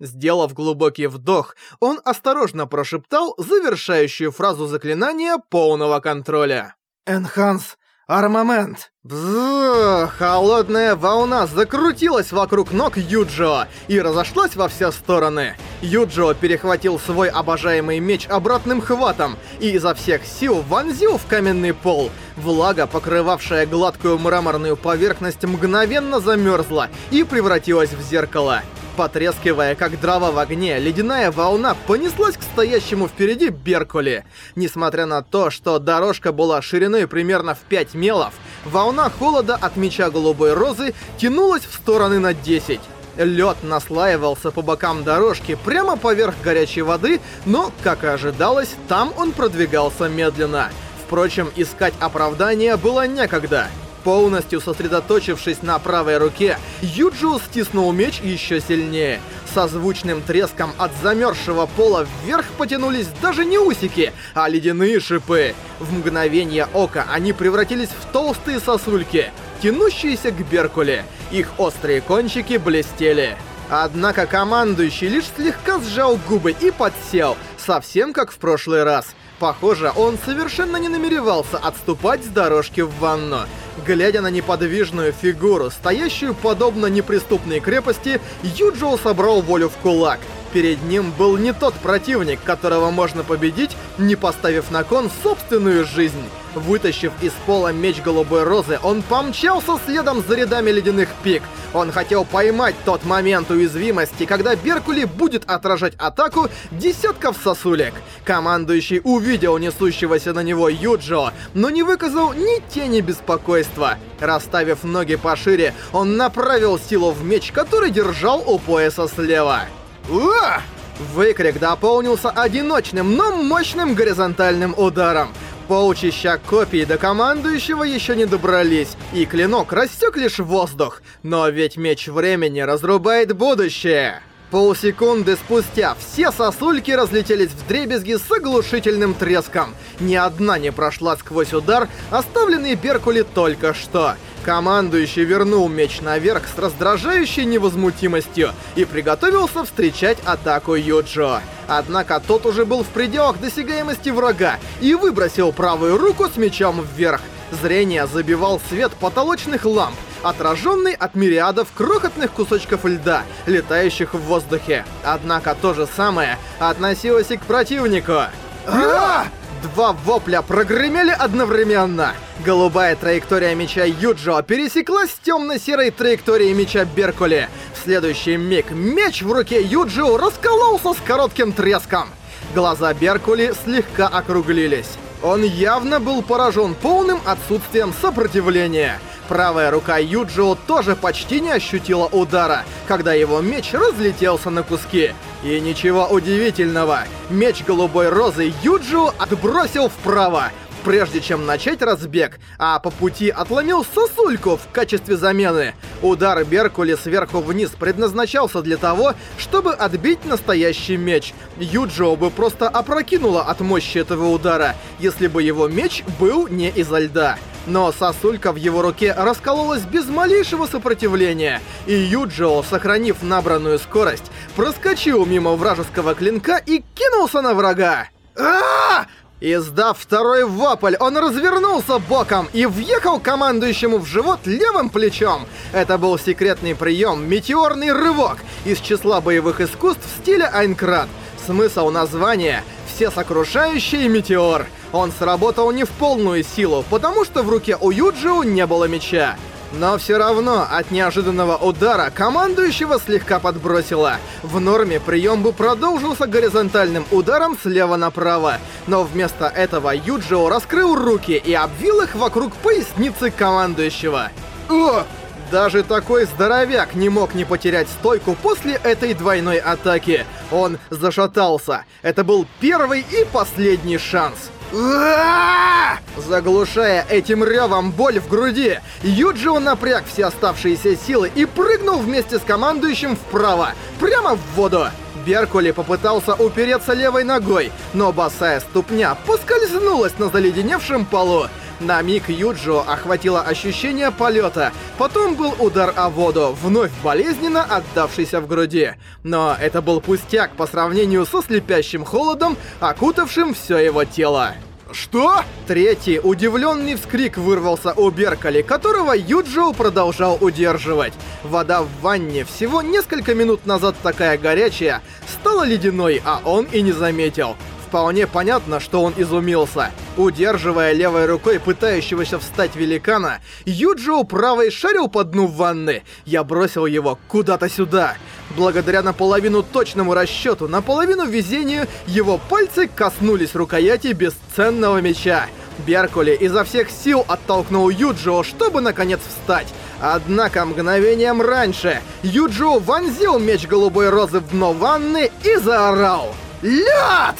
Сделав глубокий вдох, он осторожно прошептал завершающую фразу заклинания полного контроля. «Энханс Армамент!» Холодная волна закрутилась вокруг ног Юджио и разошлась во все стороны. Юджио перехватил свой обожаемый меч обратным хватом и изо всех сил вонзил в каменный пол. Влага, покрывавшая гладкую мраморную поверхность, мгновенно замерзла и превратилась в зеркало. Потрескивая, как дрова в огне, ледяная волна понеслась к стоящему впереди Беркули. Несмотря на то, что дорожка была шириной примерно в 5 мелов, волна холода от меча голубой розы тянулась в стороны на 10. Лед наслаивался по бокам дорожки прямо поверх горячей воды, но, как и ожидалось, там он продвигался медленно. Впрочем, искать оправдания было некогда. Полностью сосредоточившись на правой руке, Юджио стиснул меч еще сильнее. Со звучным треском от замерзшего пола вверх потянулись даже не усики, а ледяные шипы. В мгновение ока они превратились в толстые сосульки, тянущиеся к Беркуле. Их острые кончики блестели. Однако командующий лишь слегка сжал губы и подсел, совсем как в прошлый раз. Похоже, он совершенно не намеревался отступать с дорожки в ванну. Глядя на неподвижную фигуру, стоящую подобно неприступной крепости, Юджио собрал волю в кулак. Перед ним был не тот противник, которого можно победить, не поставив на кон собственную жизнь. Вытащив из пола меч Голубой Розы, он помчался следом за рядами ледяных пик. Он хотел поймать тот момент уязвимости, когда Беркули будет отражать атаку десятков сосулек. Командующий увидел несущегося на него Юджо, но не выказал ни тени беспокойства. Расставив ноги пошире, он направил силу в меч, который держал у пояса слева. Уа! Выкрик дополнился одиночным, но мощным горизонтальным ударом. Полчища копий до командующего еще не добрались, и клинок рассек лишь воздух. Но ведь меч времени разрубает будущее. Полсекунды спустя все сосульки разлетелись в дребезги с оглушительным треском. Ни одна не прошла сквозь удар, оставленный Беркули только что. Командующий вернул меч наверх с раздражающей невозмутимостью и приготовился встречать атаку Юджо. Однако тот уже был в пределах досягаемости врага и выбросил правую руку с мечом вверх. Зрение забивал свет потолочных ламп, отраженный от мириадов крохотных кусочков льда, летающих в воздухе. Однако то же самое относилось и к противнику. А! Два вопля прогремели одновременно. Голубая траектория меча Юджо пересеклась с темно-серой траекторией меча Беркули. В следующий миг меч в руке Юджио раскололся с коротким треском. Глаза Беркули слегка округлились. Он явно был поражен полным отсутствием сопротивления. Правая рука Юджио тоже почти не ощутила удара, когда его меч разлетелся на куски. И ничего удивительного, меч голубой розы Юджио отбросил вправо, прежде чем начать разбег, а по пути отломил сосульку в качестве замены. Удар Беркули сверху вниз предназначался для того, чтобы отбить настоящий меч. Юджио бы просто опрокинуло от мощи этого удара, если бы его меч был не изо льда. Но сосулька в его руке раскололась без малейшего сопротивления, и Юджио, сохранив набранную скорость, проскочил мимо вражеского клинка и кинулся на врага. а Издав второй вопль, он развернулся боком и въехал командующему в живот левым плечом. Это был секретный прием «Метеорный рывок» из числа боевых искусств стиля Айнкрат. Смысл названия «Всесокрушающий метеор». Он сработал не в полную силу, потому что в руке у Юджио не было меча. Но все равно от неожиданного удара командующего слегка подбросило. В норме прием бы продолжился горизонтальным ударом слева направо, но вместо этого Юджио раскрыл руки и обвил их вокруг поясницы командующего. О! Даже такой здоровяк не мог не потерять стойку после этой двойной атаки. Он зашатался. Это был первый и последний шанс. Заглушая этим ревом боль в груди, Юджио напряг все оставшиеся силы и прыгнул вместе с командующим вправо, прямо в воду. Беркули попытался упереться левой ногой, но босая ступня поскользнулась на заледеневшем полу. На миг Юджио охватило ощущение полета, потом был удар о воду, вновь болезненно отдавшийся в груди. Но это был пустяк по сравнению со слепящим холодом, окутавшим все его тело. «Что?» Третий удивленный вскрик вырвался у Беркали, которого Юджио продолжал удерживать. Вода в ванне, всего несколько минут назад такая горячая, стала ледяной, а он и не заметил. Вполне понятно, что он изумился. Удерживая левой рукой пытающегося встать великана, Юджио правой шарил по дну ванны. Я бросил его куда-то сюда. Благодаря наполовину точному расчету, наполовину везению, его пальцы коснулись рукояти бесценного меча. Беркули изо всех сил оттолкнул Юджио, чтобы наконец встать. Однако мгновением раньше Юджио вонзил меч голубой розы в дно ванны и заорал «Лед!»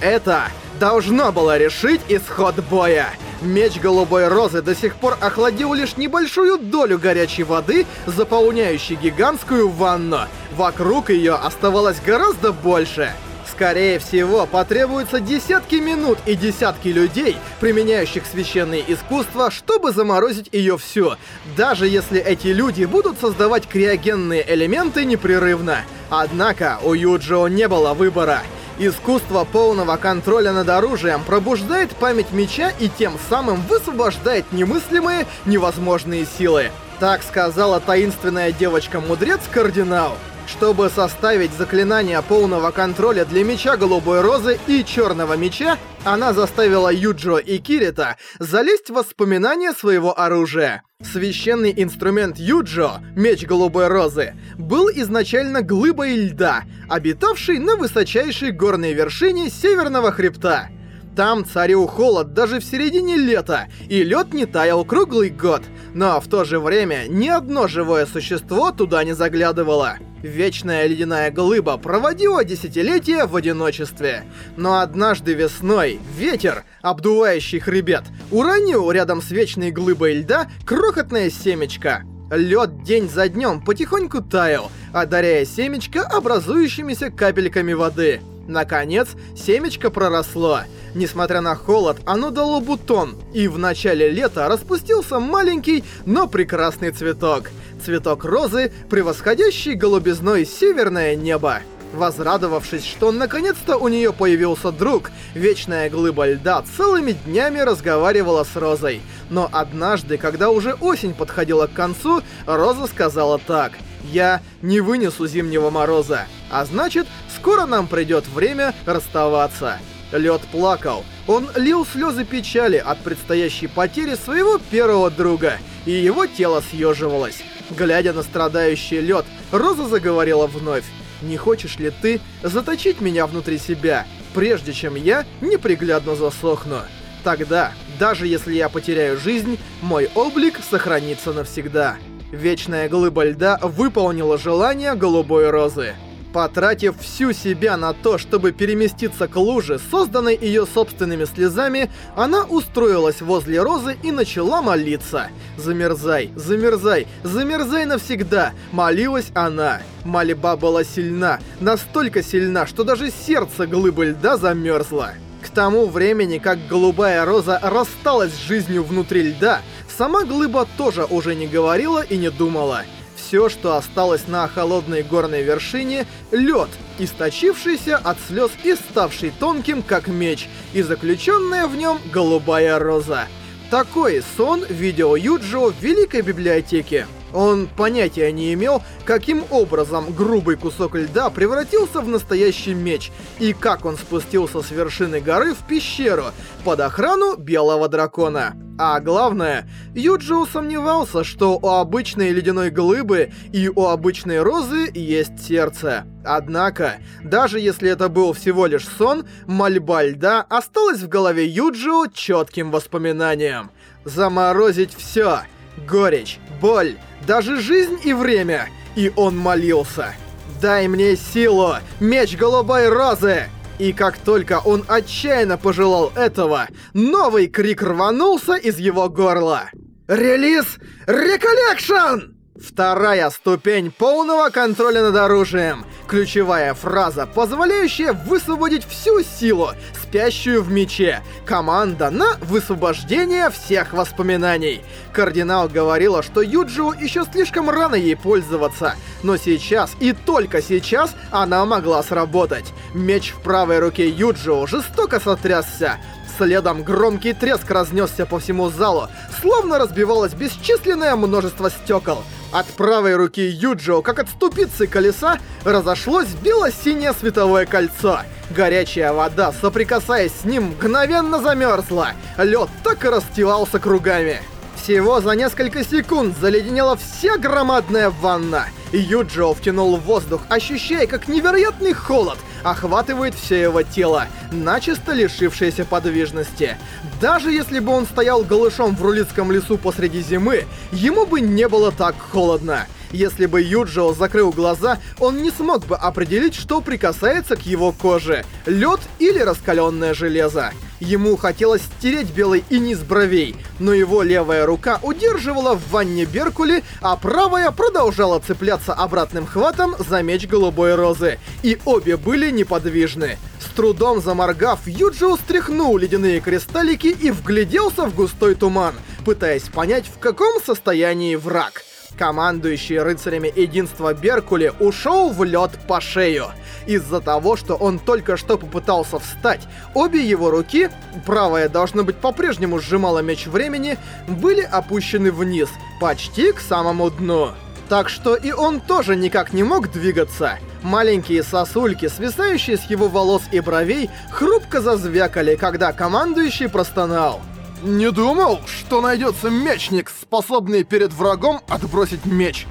Это должно было решить исход боя. Меч Голубой Розы до сих пор охладил лишь небольшую долю горячей воды, заполняющей гигантскую ванну. Вокруг ее оставалось гораздо больше. Скорее всего, потребуется десятки минут и десятки людей, применяющих священные искусства, чтобы заморозить ее всю, даже если эти люди будут создавать криогенные элементы непрерывно. Однако у Юджио не было выбора. Искусство полного контроля над оружием пробуждает память меча и тем самым высвобождает немыслимые, невозможные силы. Так сказала таинственная девочка-мудрец Кардинал. Чтобы составить заклинание полного контроля для меча Голубой Розы и Черного Меча, она заставила Юджо и Кирита залезть в воспоминания своего оружия. Священный инструмент Юджо, меч Голубой Розы, был изначально глыбой льда, обитавшей на высочайшей горной вершине Северного Хребта. Там царил холод даже в середине лета, и лед не таял круглый год. Но в то же время ни одно живое существо туда не заглядывало. Вечная ледяная глыба проводила десятилетия в одиночестве. Но однажды весной ветер, обдувающий хребет, уронил рядом с вечной глыбой льда крохотное семечко. Лед день за днем потихоньку таял, одаряя семечко образующимися капельками воды. Наконец, семечко проросло. Несмотря на холод, оно дало бутон, и в начале лета распустился маленький, но прекрасный цветок. Цветок розы, превосходящий голубизной северное небо. Возрадовавшись, что наконец-то у нее появился друг, вечная глыба льда целыми днями разговаривала с Розой. Но однажды, когда уже осень подходила к концу, Роза сказала так. «Я не вынесу зимнего мороза, а значит, скоро нам придет время расставаться». Лед плакал. Он лил слезы печали от предстоящей потери своего первого друга, и его тело съеживалось. Глядя на страдающий лед, Роза заговорила вновь. «Не хочешь ли ты заточить меня внутри себя, прежде чем я неприглядно засохну? Тогда, даже если я потеряю жизнь, мой облик сохранится навсегда». Вечная глыба льда выполнила желание голубой розы. Потратив всю себя на то, чтобы переместиться к луже, созданной ее собственными слезами, она устроилась возле розы и начала молиться. «Замерзай, замерзай, замерзай навсегда!» Молилась она. Мольба была сильна, настолько сильна, что даже сердце глыбы льда замерзло. К тому времени, как голубая роза рассталась с жизнью внутри льда, сама глыба тоже уже не говорила и не думала все, что осталось на холодной горной вершине — лед, источившийся от слез и ставший тонким, как меч, и заключенная в нем голубая роза. Такой сон видел Юджио в Великой Библиотеке. Он понятия не имел, каким образом грубый кусок льда превратился в настоящий меч, и как он спустился с вершины горы в пещеру под охрану белого дракона. А главное, Юджио сомневался, что у обычной ледяной глыбы и у обычной розы есть сердце. Однако, даже если это был всего лишь сон, мольба льда осталась в голове Юджио четким воспоминанием. Заморозить все. Горечь, боль, даже жизнь и время. И он молился. «Дай мне силу, меч голубой розы!» И как только он отчаянно пожелал этого, новый крик рванулся из его горла. «Release Recollection!» Вторая ступень полного контроля над оружием. Ключевая фраза, позволяющая высвободить всю силу, спящую в мече. Команда на высвобождение всех воспоминаний. Кардинал говорила, что Юджио еще слишком рано ей пользоваться, но сейчас и только сейчас она могла сработать. Меч в правой руке Юджио жестоко сотрясся. Следом громкий треск разнесся по всему залу, словно разбивалось бесчисленное множество стекол. От правой руки Юджио, как от ступицы колеса, разошлось бело-синее световое кольцо. Горячая вода, соприкасаясь с ним, мгновенно замерзла. Лед так и расстилался кругами. Всего за несколько секунд заледенела вся громадная ванна. Юджио втянул воздух, ощущая, как невероятный холод охватывает все его тело, начисто лишившееся подвижности. Даже если бы он стоял голышом в Рулицком лесу посреди зимы, ему бы не было так холодно. Если бы Юджио закрыл глаза, он не смог бы определить, что прикасается к его коже — лед или раскаленное железо. Ему хотелось стереть белый инис бровей, но его левая рука удерживала в ванне Беркули, а правая продолжала цепляться обратным хватом за меч голубой розы. И обе были неподвижны. С трудом заморгав, Юджио стряхнул ледяные кристаллики и вгляделся в густой туман, пытаясь понять, в каком состоянии враг. Командующий рыцарями единства Беркули ушел в лед по шею. Из-за того, что он только что попытался встать, обе его руки, правая, должно быть, по-прежнему сжимала меч времени, были опущены вниз, почти к самому дну. Так что и он тоже никак не мог двигаться. Маленькие сосульки, свисающие с его волос и бровей, хрупко зазвякали, когда командующий простонал. Не думал, что найдется мечник, способный перед врагом отбросить меч.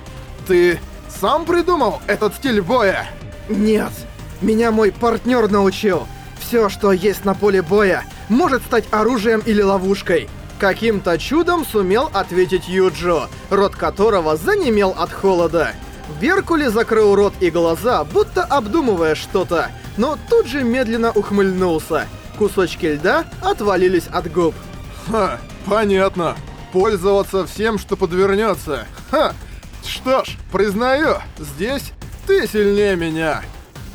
Ты сам придумал этот стиль боя? Нет, меня мой партнер научил. Все, что есть на поле боя, может стать оружием или ловушкой. Каким-то чудом сумел ответить Юджо, рот которого занемел от холода. Беркули закрыл рот и глаза, будто обдумывая что-то, но тут же медленно ухмыльнулся. Кусочки льда отвалились от губ. Ха, понятно. Пользоваться всем, что подвернется. Ха. Что ж, признаю, здесь ты сильнее меня.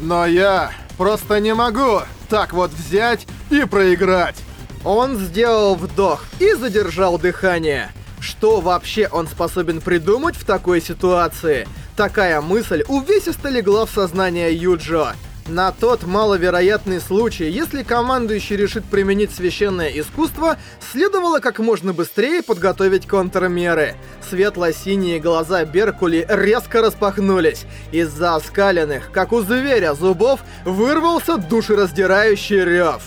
Но я просто не могу так вот взять и проиграть. Он сделал вдох и задержал дыхание. Что вообще он способен придумать в такой ситуации? Такая мысль увесисто легла в сознание Юджо. На тот маловероятный случай, если командующий решит применить священное искусство, следовало как можно быстрее подготовить контрмеры. Светло-синие глаза Беркули резко распахнулись. Из-за оскаленных, как у зверя, зубов вырвался душераздирающий рев.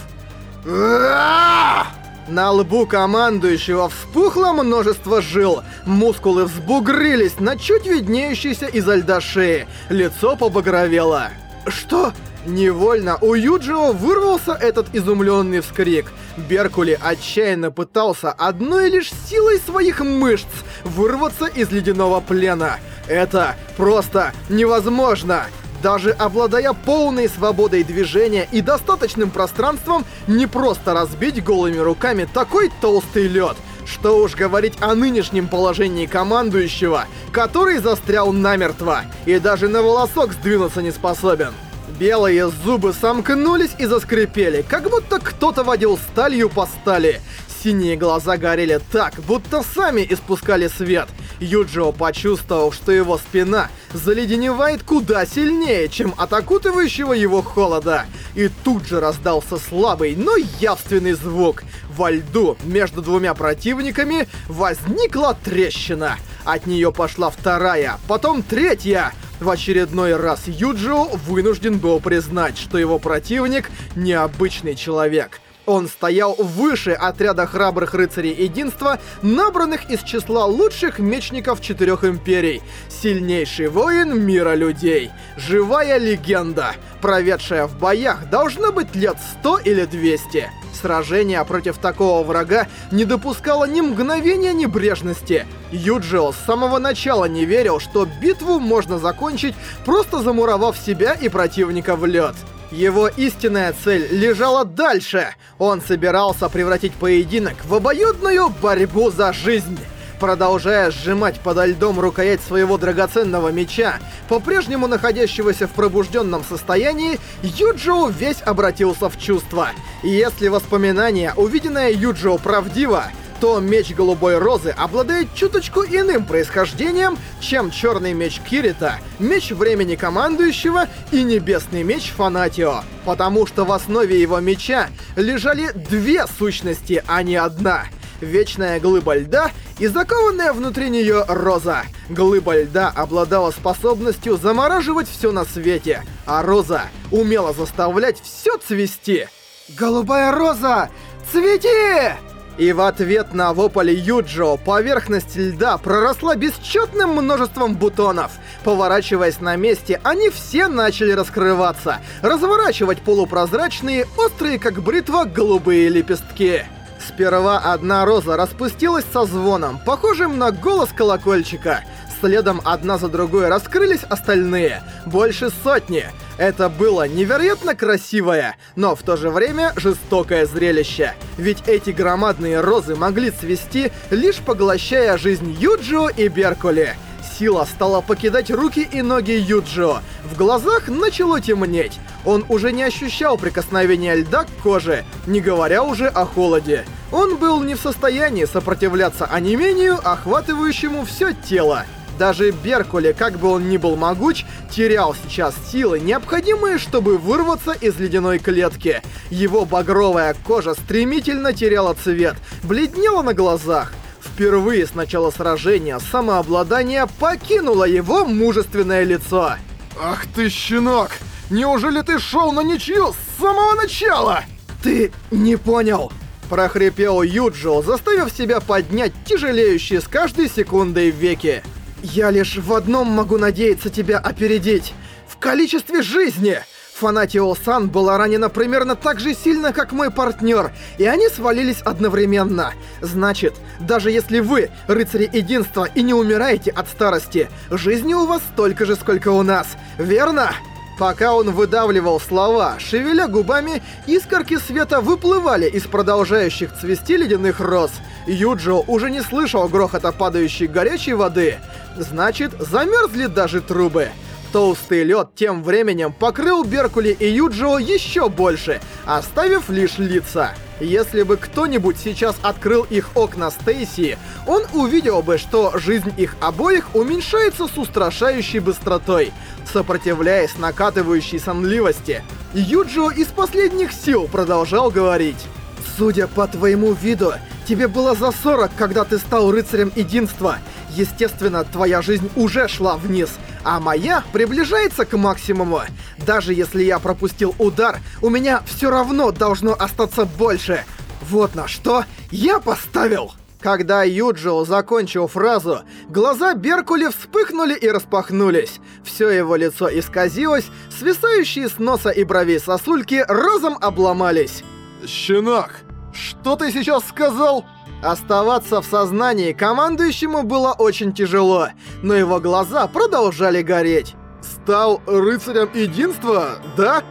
На лбу командующего вспухло множество жил, мускулы взбугрились на чуть виднеющейся изо льда шеи, лицо побагровело. «Что?» Невольно у Юджио вырвался этот изумленный вскрик. Беркули отчаянно пытался одной лишь силой своих мышц вырваться из ледяного плена. Это просто невозможно! Даже обладая полной свободой движения и достаточным пространством, не просто разбить голыми руками такой толстый лед. Что уж говорить о нынешнем положении командующего, который застрял намертво и даже на волосок сдвинуться не способен. Белые зубы сомкнулись и заскрипели, как будто кто-то водил сталью по стали. Синие глаза горели так, будто сами испускали свет. Юджио почувствовал, что его спина заледеневает куда сильнее, чем от окутывающего его холода. И тут же раздался слабый, но явственный звук. Во льду между двумя противниками возникла трещина. От нее пошла вторая, потом третья. В очередной раз Юджио вынужден был признать, что его противник необычный человек. Он стоял выше отряда храбрых рыцарей единства, набранных из числа лучших мечников четырех империй. Сильнейший воин мира людей. Живая легенда, проведшая в боях, должно быть лет 100 или 200. Сражение против такого врага не допускало ни мгновения небрежности. Юджио с самого начала не верил, что битву можно закончить, просто замуровав себя и противника в лед. Его истинная цель лежала дальше. Он собирался превратить поединок в обоюдную борьбу за жизнь. Продолжая сжимать подо льдом рукоять своего драгоценного меча, по-прежнему находящегося в пробужденном состоянии, Юджио весь обратился в чувство. Если воспоминание, увиденное Юджио, правдиво, то меч Голубой Розы обладает чуточку иным происхождением, чем Черный меч Кирита, меч Времени Командующего и Небесный меч Фанатио. Потому что в основе его меча лежали две сущности, а не одна — вечная глыба льда и закованная внутри нее роза. Глыба льда обладала способностью замораживать все на свете, а роза умела заставлять все цвести. «Голубая роза, цвети!» И в ответ на вопль Юджо поверхность льда проросла бесчетным множеством бутонов. Поворачиваясь на месте, они все начали раскрываться, разворачивать полупрозрачные, острые как бритва, голубые лепестки. Сперва одна роза распустилась со звоном, похожим на голос колокольчика. Следом одна за другой раскрылись остальные, больше сотни. Это было невероятно красивое, но в то же время жестокое зрелище. Ведь эти громадные розы могли цвести, лишь поглощая жизнь Юджио и Беркули. Сила стала покидать руки и ноги Юджио. В глазах начало темнеть. Он уже не ощущал прикосновения льда к коже, не говоря уже о холоде. Он был не в состоянии сопротивляться онемению, охватывающему все тело. Даже Беркуле, как бы он ни был могуч, терял сейчас силы, необходимые, чтобы вырваться из ледяной клетки. Его багровая кожа стремительно теряла цвет, бледнела на глазах. Впервые с начала сражения самообладание покинуло его мужественное лицо. «Ах ты, щенок! Неужели ты шел на ничью с самого начала?» «Ты не понял!» прохрипел Юджио, заставив себя поднять тяжелеющие с каждой секундой веки. «Я лишь в одном могу надеяться тебя опередить. В количестве жизни!» Фанатио-сан была ранена примерно так же сильно, как мой партнер, и они свалились одновременно. Значит, даже если вы, рыцари единства, и не умираете от старости, жизни у вас столько же, сколько у нас, верно? Пока он выдавливал слова, шевеля губами, искорки света выплывали из продолжающих цвести ледяных роз. Юджо уже не слышал грохота падающей горячей воды. Значит, замерзли даже трубы. Толстый лед тем временем покрыл Беркули и Юджио еще больше, оставив лишь лица. Если бы кто-нибудь сейчас открыл их окна Стейси, он увидел бы, что жизнь их обоих уменьшается с устрашающей быстротой. Сопротивляясь накатывающей сонливости, Юджио из последних сил продолжал говорить. «Судя по твоему виду, тебе было за 40, когда ты стал рыцарем единства. Естественно, твоя жизнь уже шла вниз, а моя приближается к максимуму. Даже если я пропустил удар, у меня все равно должно остаться больше. Вот на что я поставил!» Когда Юджио закончил фразу, глаза Беркули вспыхнули и распахнулись. Все его лицо исказилось, свисающие с носа и бровей сосульки разом обломались. «Щенок, что ты сейчас сказал?» Оставаться в сознании командующему было очень тяжело, но его глаза продолжали гореть. «Стал рыцарем единства, да?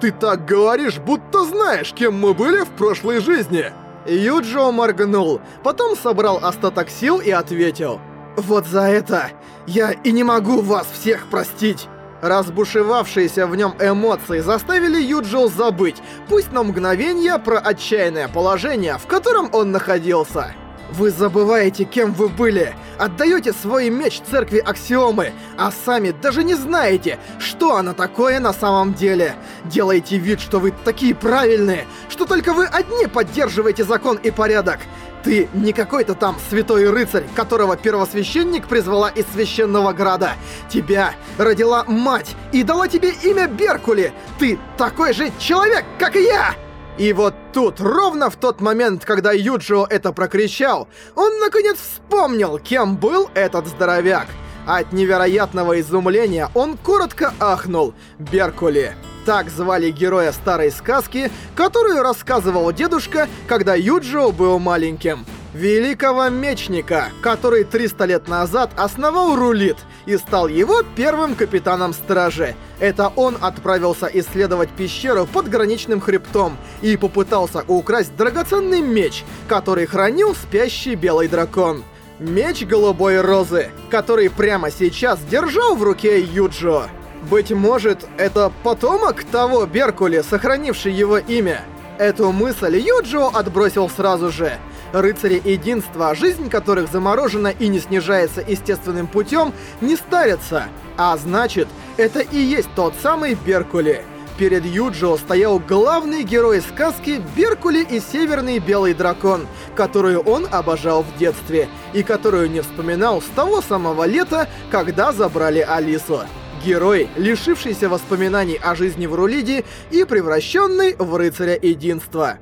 Ты так говоришь, будто знаешь, кем мы были в прошлой жизни!» Юджио моргнул, потом собрал остаток сил и ответил. «Вот за это я и не могу вас всех простить!» Разбушевавшиеся в нем эмоции заставили Юджио забыть, пусть на мгновение, про отчаянное положение, в котором он находился. Вы забываете, кем вы были, отдаете свой меч церкви Аксиомы, а сами даже не знаете, что она такое на самом деле. Делаете вид, что вы такие правильные, что только вы одни поддерживаете закон и порядок. Ты не какой-то там святой рыцарь, которого первосвященник призвала из священного града. Тебя родила мать и дала тебе имя Беркули. Ты такой же человек, как и я! И вот тут, ровно в тот момент, когда Юджио это прокричал, он наконец вспомнил, кем был этот здоровяк. От невероятного изумления он коротко ахнул. Беркули. Так звали героя старой сказки, которую рассказывал дедушка, когда Юджио был маленьким. Великого мечника, который 300 лет назад основал Рулит и стал его первым капитаном стражи. Это он отправился исследовать пещеру под граничным хребтом и попытался украсть драгоценный меч, который хранил спящий белый дракон. Меч Голубой Розы, который прямо сейчас держал в руке Юджо. Быть может, это потомок того Беркули, сохранивший его имя? Эту мысль Юджо отбросил сразу же. Рыцари Единства, жизнь которых заморожена и не снижается естественным путем, не старятся. А значит, это и есть тот самый Беркули. Перед Юджио стоял главный герой сказки Беркули и Северный Белый Дракон, которую он обожал в детстве, и которую не вспоминал с того самого лета, когда забрали Алису. Герой, лишившийся воспоминаний о жизни в Рулиде и превращенный в рыцаря единства.